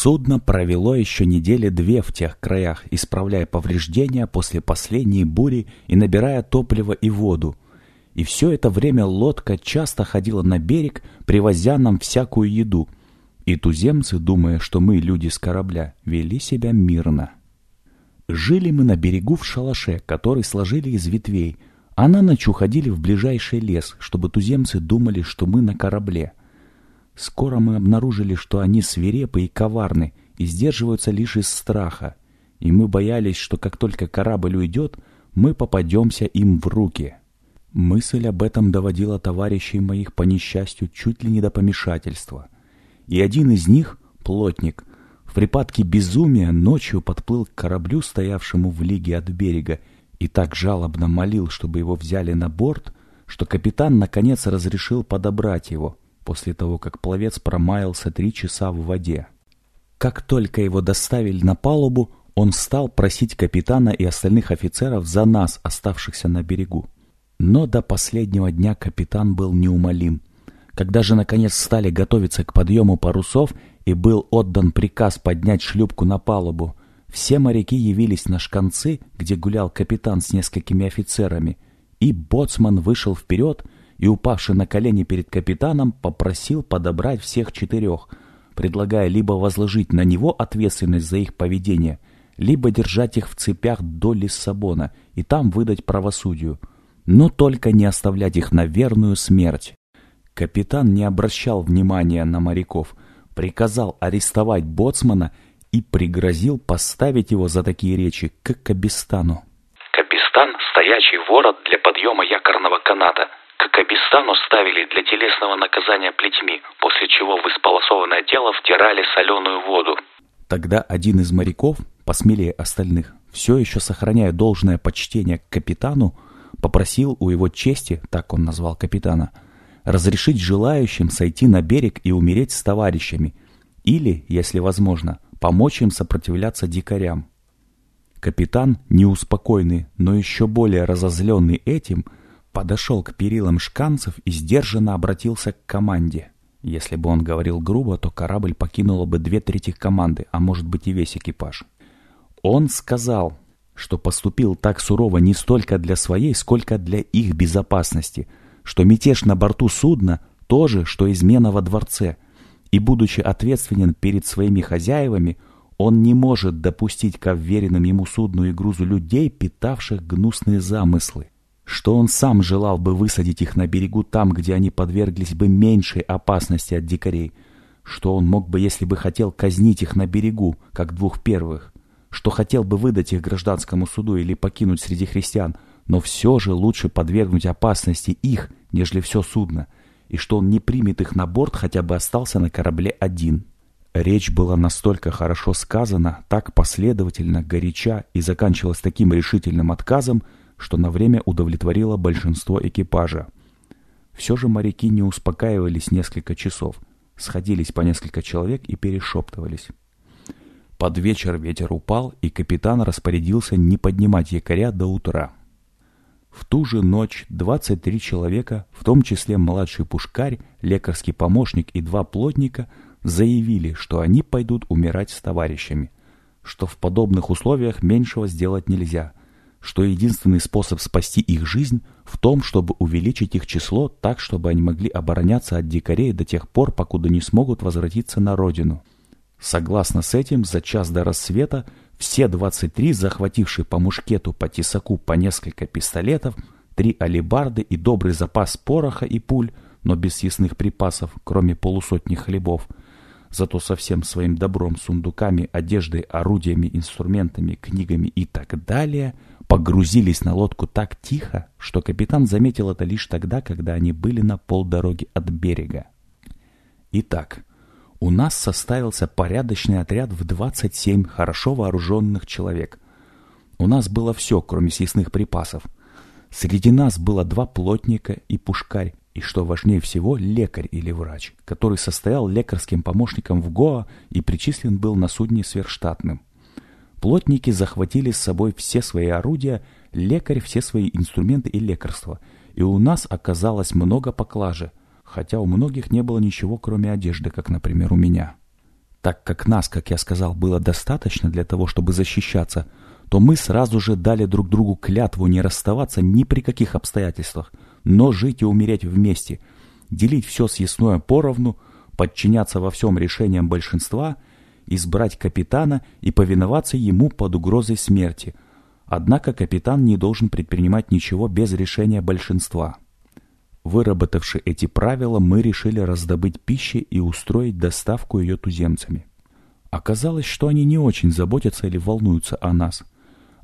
Судно провело еще недели две в тех краях, исправляя повреждения после последней бури и набирая топливо и воду. И все это время лодка часто ходила на берег, привозя нам всякую еду. И туземцы, думая, что мы люди с корабля, вели себя мирно. Жили мы на берегу в шалаше, который сложили из ветвей, а на ночь уходили в ближайший лес, чтобы туземцы думали, что мы на корабле. Скоро мы обнаружили, что они свирепы и коварны, и сдерживаются лишь из страха. И мы боялись, что как только корабль уйдет, мы попадемся им в руки. Мысль об этом доводила товарищей моих по несчастью чуть ли не до помешательства. И один из них, плотник, в припадке безумия ночью подплыл к кораблю, стоявшему в лиге от берега, и так жалобно молил, чтобы его взяли на борт, что капитан наконец разрешил подобрать его — после того, как пловец промаялся три часа в воде. Как только его доставили на палубу, он стал просить капитана и остальных офицеров за нас, оставшихся на берегу. Но до последнего дня капитан был неумолим. Когда же наконец стали готовиться к подъему парусов и был отдан приказ поднять шлюпку на палубу, все моряки явились на шканцы, где гулял капитан с несколькими офицерами, и боцман вышел вперед и, упавший на колени перед капитаном, попросил подобрать всех четырех, предлагая либо возложить на него ответственность за их поведение, либо держать их в цепях до Лиссабона и там выдать правосудию, но только не оставлять их на верную смерть. Капитан не обращал внимания на моряков, приказал арестовать боцмана и пригрозил поставить его за такие речи к Кабистану. Кабистан – стоячий ворот для подъема якорного каната – к Кабистану ставили для телесного наказания плетьми, после чего в исполосованное тело втирали соленую воду. Тогда один из моряков, посмелее остальных, все еще сохраняя должное почтение к капитану, попросил у его чести, так он назвал капитана, разрешить желающим сойти на берег и умереть с товарищами, или, если возможно, помочь им сопротивляться дикарям. Капитан, неуспокойный, но еще более разозленный этим, подошел к перилам шканцев и сдержанно обратился к команде. Если бы он говорил грубо, то корабль покинула бы две трети команды, а может быть и весь экипаж. Он сказал, что поступил так сурово не столько для своей, сколько для их безопасности, что мятеж на борту судна – то же, что измена во дворце, и, будучи ответственен перед своими хозяевами, он не может допустить к вверенным ему судну и грузу людей, питавших гнусные замыслы что он сам желал бы высадить их на берегу там, где они подверглись бы меньшей опасности от дикарей, что он мог бы, если бы хотел, казнить их на берегу, как двух первых, что хотел бы выдать их гражданскому суду или покинуть среди христиан, но все же лучше подвергнуть опасности их, нежели все судно, и что он не примет их на борт, хотя бы остался на корабле один. Речь была настолько хорошо сказана, так последовательно, горяча и заканчивалась таким решительным отказом, что на время удовлетворило большинство экипажа. Все же моряки не успокаивались несколько часов, сходились по несколько человек и перешептывались. Под вечер ветер упал, и капитан распорядился не поднимать якоря до утра. В ту же ночь 23 человека, в том числе младший пушкарь, лекарский помощник и два плотника, заявили, что они пойдут умирать с товарищами, что в подобных условиях меньшего сделать нельзя, что единственный способ спасти их жизнь в том, чтобы увеличить их число так, чтобы они могли обороняться от дикарей до тех пор, покуда не смогут возвратиться на родину. Согласно с этим, за час до рассвета все 23, захватившие по мушкету, по тесаку, по несколько пистолетов, три алебарды и добрый запас пороха и пуль, но без съестных припасов, кроме полусотни хлебов, зато со всем своим добром, сундуками, одеждой, орудиями, инструментами, книгами и так далее – погрузились на лодку так тихо, что капитан заметил это лишь тогда, когда они были на полдороги от берега. Итак, у нас составился порядочный отряд в 27 хорошо вооруженных человек. У нас было все, кроме съестных припасов. Среди нас было два плотника и пушкарь, и, что важнее всего, лекарь или врач, который состоял лекарским помощником в Гоа и причислен был на судне сверхштатным. Плотники захватили с собой все свои орудия, лекарь все свои инструменты и лекарства, и у нас оказалось много поклажи, хотя у многих не было ничего, кроме одежды, как, например, у меня. Так как нас, как я сказал, было достаточно для того, чтобы защищаться, то мы сразу же дали друг другу клятву не расставаться ни при каких обстоятельствах, но жить и умереть вместе, делить все съестное поровну, подчиняться во всем решениям большинства, избрать капитана и повиноваться ему под угрозой смерти. Однако капитан не должен предпринимать ничего без решения большинства. Выработавши эти правила, мы решили раздобыть пищи и устроить доставку ее туземцами. Оказалось, что они не очень заботятся или волнуются о нас –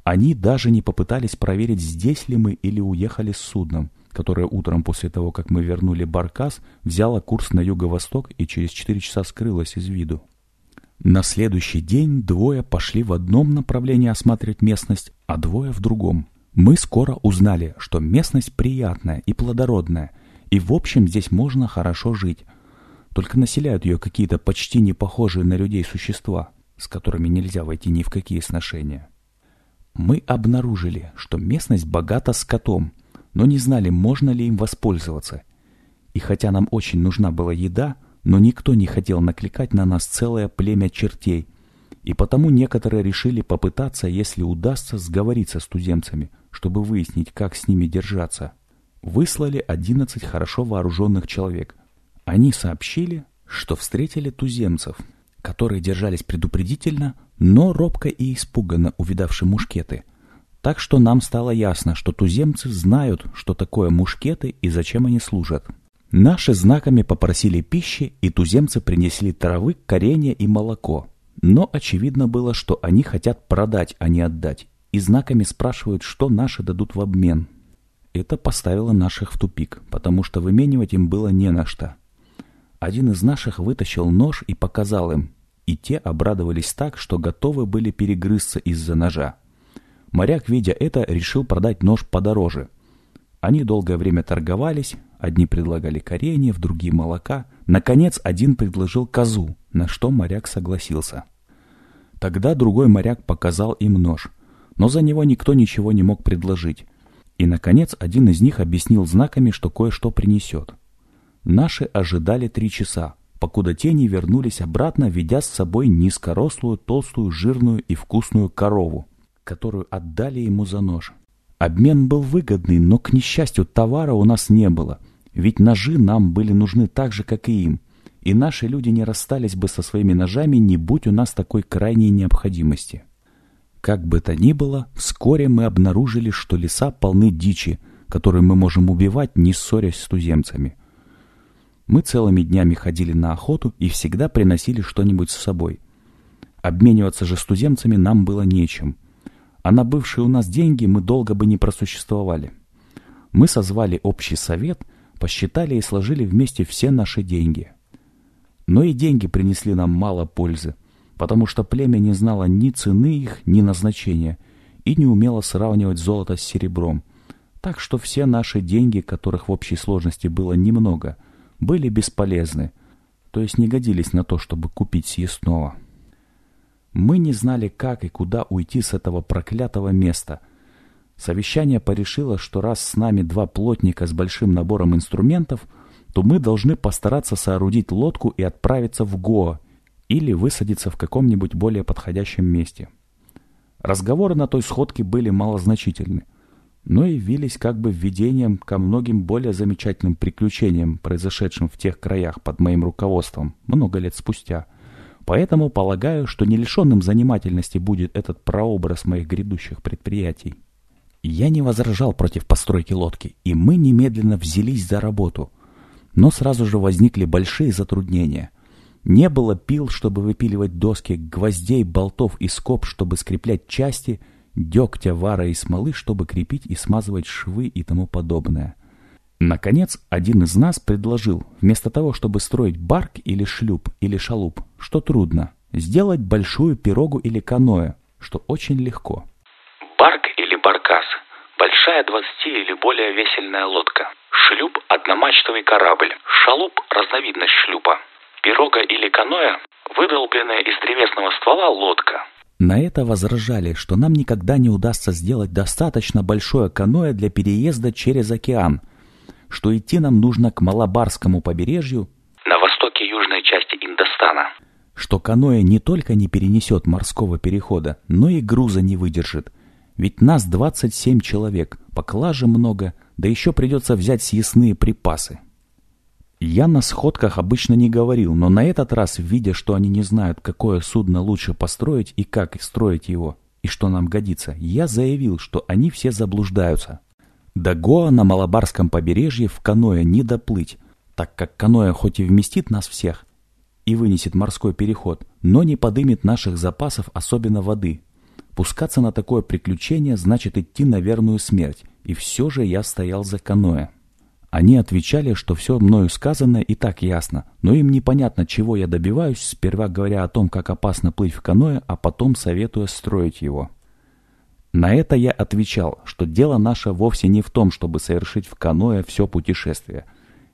они даже не попытались проверить, здесь ли мы или уехали с судном, которое утром после того, как мы вернули Баркас, взяло курс на юго-восток и через 4 часа скрылось из виду. На следующий день двое пошли в одном направлении осматривать местность, а двое в другом. Мы скоро узнали, что местность приятная и плодородная, и в общем здесь можно хорошо жить. Только населяют ее какие-то почти не похожие на людей существа, с которыми нельзя войти ни в какие сношения. Мы обнаружили, что местность богата скотом, но не знали, можно ли им воспользоваться. И хотя нам очень нужна была еда, но никто не хотел накликать на нас целое племя чертей, и потому некоторые решили попытаться, если удастся, сговориться с туземцами, чтобы выяснить, как с ними держаться. Выслали 11 хорошо вооруженных человек. Они сообщили, что встретили туземцев, которые держались предупредительно, но робко и испуганно увидавши мушкеты. Так что нам стало ясно, что туземцы знают, что такое мушкеты и зачем они служат. Наши знаками попросили пищи, и туземцы принесли травы, коренья и молоко. Но очевидно было, что они хотят продать, а не отдать, и знаками спрашивают, что наши дадут в обмен. Это поставило наших в тупик, потому что выменивать им было не на что. Один из наших вытащил нож и показал им, и те обрадовались так, что готовы были перегрызться из-за ножа. Моряк, видя это, решил продать нож подороже. Они долгое время торговались, одни предлагали коренье, в другие молока. Наконец, один предложил козу, на что моряк согласился. Тогда другой моряк показал им нож, но за него никто ничего не мог предложить. И, наконец, один из них объяснил знаками, что кое-что принесет. Наши ожидали три часа, покуда тени вернулись обратно, ведя с собой низкорослую, толстую, жирную и вкусную корову, которую отдали ему за нож. Обмен был выгодный, но, к несчастью, товара у нас не было, ведь ножи нам были нужны так же, как и им, и наши люди не расстались бы со своими ножами, не будь у нас такой крайней необходимости. Как бы то ни было, вскоре мы обнаружили, что леса полны дичи, которую мы можем убивать, не ссорясь с туземцами – мы целыми днями ходили на охоту и всегда приносили что-нибудь с собой. Обмениваться же с туземцами нам было нечем. А на бывшие у нас деньги мы долго бы не просуществовали. Мы созвали общий совет, посчитали и сложили вместе все наши деньги. Но и деньги принесли нам мало пользы, потому что племя не знало ни цены их, ни назначения и не умело сравнивать золото с серебром. Так что все наши деньги, которых в общей сложности было немного – были бесполезны, то есть не годились на то, чтобы купить съестного. Мы не знали, как и куда уйти с этого проклятого места. Совещание порешило, что раз с нами два плотника с большим набором инструментов, то мы должны постараться соорудить лодку и отправиться в Гоа или высадиться в каком-нибудь более подходящем месте. Разговоры на той сходке были малозначительны но явились как бы введением ко многим более замечательным приключениям, произошедшим в тех краях под моим руководством много лет спустя. Поэтому полагаю, что не лишенным занимательности будет этот прообраз моих грядущих предприятий. Я не возражал против постройки лодки, и мы немедленно взялись за работу. Но сразу же возникли большие затруднения. Не было пил, чтобы выпиливать доски, гвоздей, болтов и скоб, чтобы скреплять части – дегтя, вара и смолы, чтобы крепить и смазывать швы и тому подобное. Наконец, один из нас предложил, вместо того, чтобы строить барк или шлюп или шалуп, что трудно, сделать большую пирогу или каноэ, что очень легко. Большая 20 или более весельная лодка. Шлюп – одномачтовый корабль. Шалуп – разновидность шлюпа. Пирога или каноэ – выдолбленная из древесного ствола лодка – на это возражали, что нам никогда не удастся сделать достаточно большое каноэ для переезда через океан, что идти нам нужно к Малабарскому побережью на востоке южной части Индостана. что каноэ не только не перенесет морского перехода, но и груза не выдержит. Ведь нас 27 человек, поклажи много, да еще придется взять съестные припасы. Я на сходках обычно не говорил, но на этот раз, видя, что они не знают, какое судно лучше построить и как строить его, и что нам годится, я заявил, что они все заблуждаются. До Гоа на Малабарском побережье в каноэ не доплыть, так как каноэ хоть и вместит нас всех и вынесет морской переход, но не подымет наших запасов, особенно воды. Пускаться на такое приключение значит идти на верную смерть, и все же я стоял за каноэ. Они отвечали, что все мною сказано и так ясно, но им непонятно, чего я добиваюсь, сперва говоря о том, как опасно плыть в каноэ, а потом советуя строить его. На это я отвечал, что дело наше вовсе не в том, чтобы совершить в каноэ все путешествие.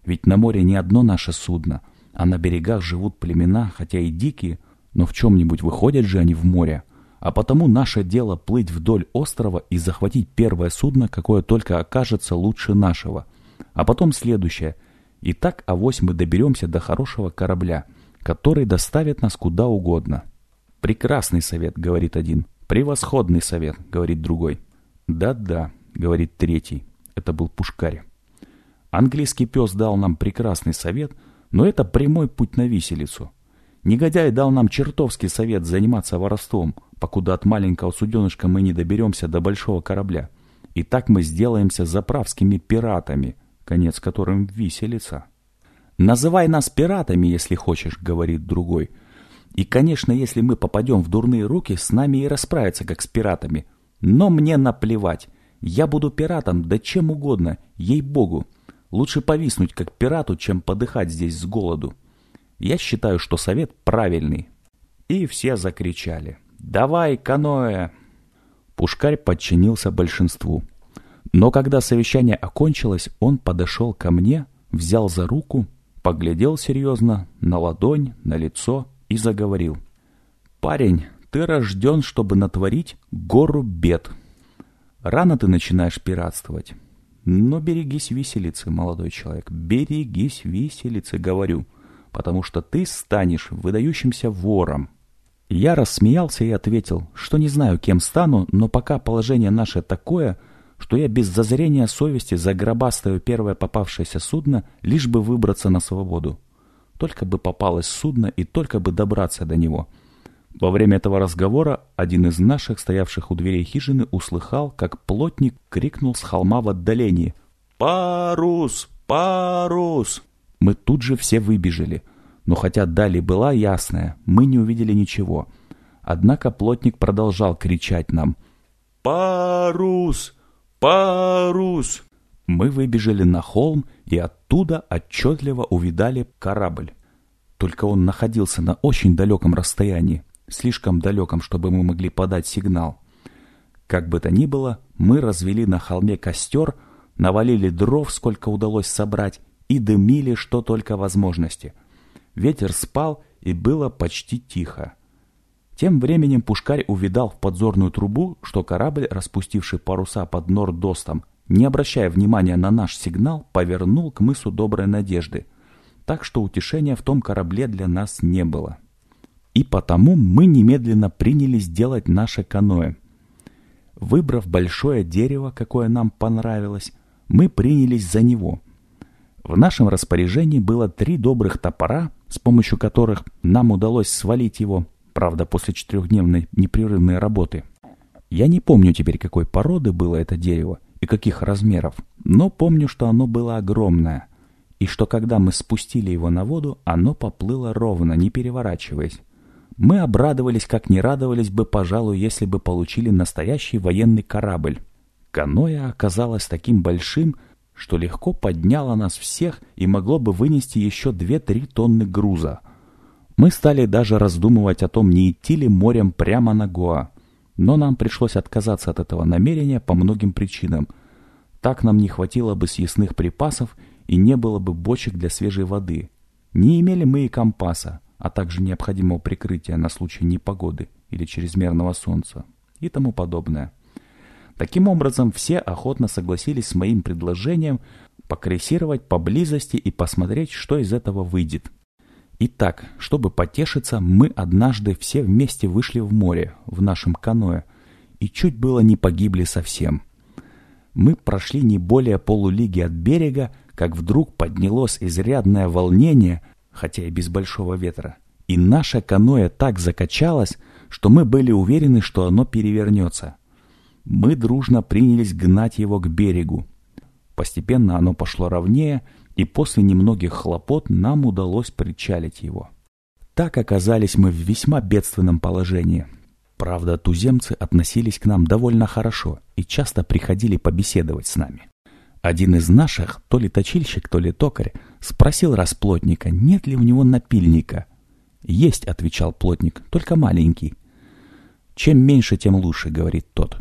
Ведь на море не одно наше судно, а на берегах живут племена, хотя и дикие, но в чем-нибудь выходят же они в море. А потому наше дело плыть вдоль острова и захватить первое судно, какое только окажется лучше нашего – а потом следующее. И так авось мы доберемся до хорошего корабля, который доставит нас куда угодно. Прекрасный совет, говорит один. Превосходный совет, говорит другой. Да-да, говорит третий. Это был Пушкарь. Английский пес дал нам прекрасный совет, но это прямой путь на виселицу. Негодяй дал нам чертовский совет заниматься воровством, покуда от маленького суденышка мы не доберемся до большого корабля. И так мы сделаемся заправскими пиратами, конец которым виселица. «Называй нас пиратами, если хочешь», — говорит другой. «И, конечно, если мы попадем в дурные руки, с нами и расправятся, как с пиратами. Но мне наплевать. Я буду пиратом, да чем угодно, ей-богу. Лучше повиснуть, как пирату, чем подыхать здесь с голоду. Я считаю, что совет правильный». И все закричали. «Давай, каноэ!» Пушкарь подчинился большинству. Но когда совещание окончилось, он подошел ко мне, взял за руку, поглядел серьезно на ладонь, на лицо и заговорил. «Парень, ты рожден, чтобы натворить гору бед. Рано ты начинаешь пиратствовать. Но берегись виселицы, молодой человек, берегись виселицы, говорю, потому что ты станешь выдающимся вором». Я рассмеялся и ответил, что не знаю, кем стану, но пока положение наше такое – что я без зазрения совести загробастаю первое попавшееся судно, лишь бы выбраться на свободу. Только бы попалось судно и только бы добраться до него. Во время этого разговора один из наших, стоявших у дверей хижины, услыхал, как плотник крикнул с холма в отдалении «Парус! Парус!». Мы тут же все выбежали, но хотя дали была ясная, мы не увидели ничего. Однако плотник продолжал кричать нам «Парус! «Парус!» Мы выбежали на холм и оттуда отчетливо увидали корабль. Только он находился на очень далеком расстоянии, слишком далеком, чтобы мы могли подать сигнал. Как бы то ни было, мы развели на холме костер, навалили дров, сколько удалось собрать, и дымили, что только возможности. Ветер спал, и было почти тихо. Тем временем Пушкарь увидал в подзорную трубу, что корабль, распустивший паруса под Нордостом, не обращая внимания на наш сигнал, повернул к мысу Доброй Надежды, так что утешения в том корабле для нас не было. И потому мы немедленно принялись делать наше каноэ. Выбрав большое дерево, какое нам понравилось, мы принялись за него. В нашем распоряжении было три добрых топора, с помощью которых нам удалось свалить его Правда, после четырехдневной непрерывной работы. Я не помню теперь, какой породы было это дерево и каких размеров, но помню, что оно было огромное, и что когда мы спустили его на воду, оно поплыло ровно, не переворачиваясь. Мы обрадовались, как не радовались бы, пожалуй, если бы получили настоящий военный корабль. Каноэ оказалось таким большим, что легко подняло нас всех и могло бы вынести еще 2-3 тонны груза – мы стали даже раздумывать о том, не идти ли морем прямо на Гоа. Но нам пришлось отказаться от этого намерения по многим причинам. Так нам не хватило бы съестных припасов и не было бы бочек для свежей воды. Не имели мы и компаса, а также необходимого прикрытия на случай непогоды или чрезмерного солнца и тому подобное. Таким образом, все охотно согласились с моим предложением покрессировать поблизости и посмотреть, что из этого выйдет. Итак, чтобы потешиться, мы однажды все вместе вышли в море в нашем каноэ и чуть было не погибли совсем. Мы прошли не более полулиги от берега, как вдруг поднялось изрядное волнение, хотя и без большого ветра, и наше каноэ так закачалось, что мы были уверены, что оно перевернется. Мы дружно принялись гнать его к берегу. Постепенно оно пошло ровнее, и после немногих хлопот нам удалось причалить его. Так оказались мы в весьма бедственном положении. Правда, туземцы относились к нам довольно хорошо и часто приходили побеседовать с нами. Один из наших, то ли точильщик, то ли токарь, спросил расплотника, нет ли у него напильника. «Есть», — отвечал плотник, — «только маленький». «Чем меньше, тем лучше», — говорит тот.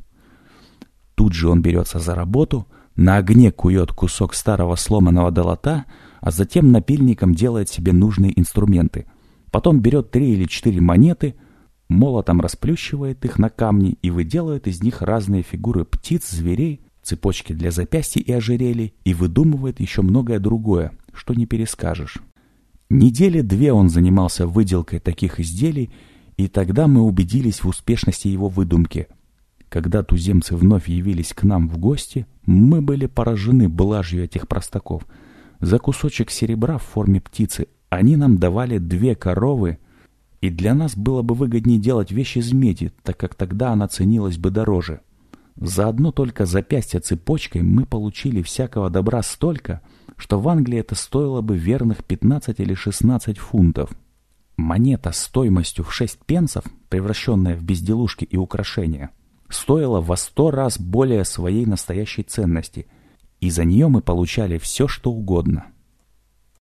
Тут же он берется за работу — на огне кует кусок старого сломанного долота, а затем напильником делает себе нужные инструменты. Потом берет три или четыре монеты, молотом расплющивает их на камни и выделывает из них разные фигуры птиц, зверей, цепочки для запястья и ожерелий, и выдумывает еще многое другое, что не перескажешь. Недели две он занимался выделкой таких изделий, и тогда мы убедились в успешности его выдумки – когда туземцы вновь явились к нам в гости, мы были поражены блажью этих простаков. За кусочек серебра в форме птицы они нам давали две коровы, и для нас было бы выгоднее делать вещи из меди, так как тогда она ценилась бы дороже. За одно только запястье цепочкой мы получили всякого добра столько, что в Англии это стоило бы верных 15 или 16 фунтов. Монета стоимостью в 6 пенсов, превращенная в безделушки и украшения, стоила во сто раз более своей настоящей ценности, и за нее мы получали все, что угодно –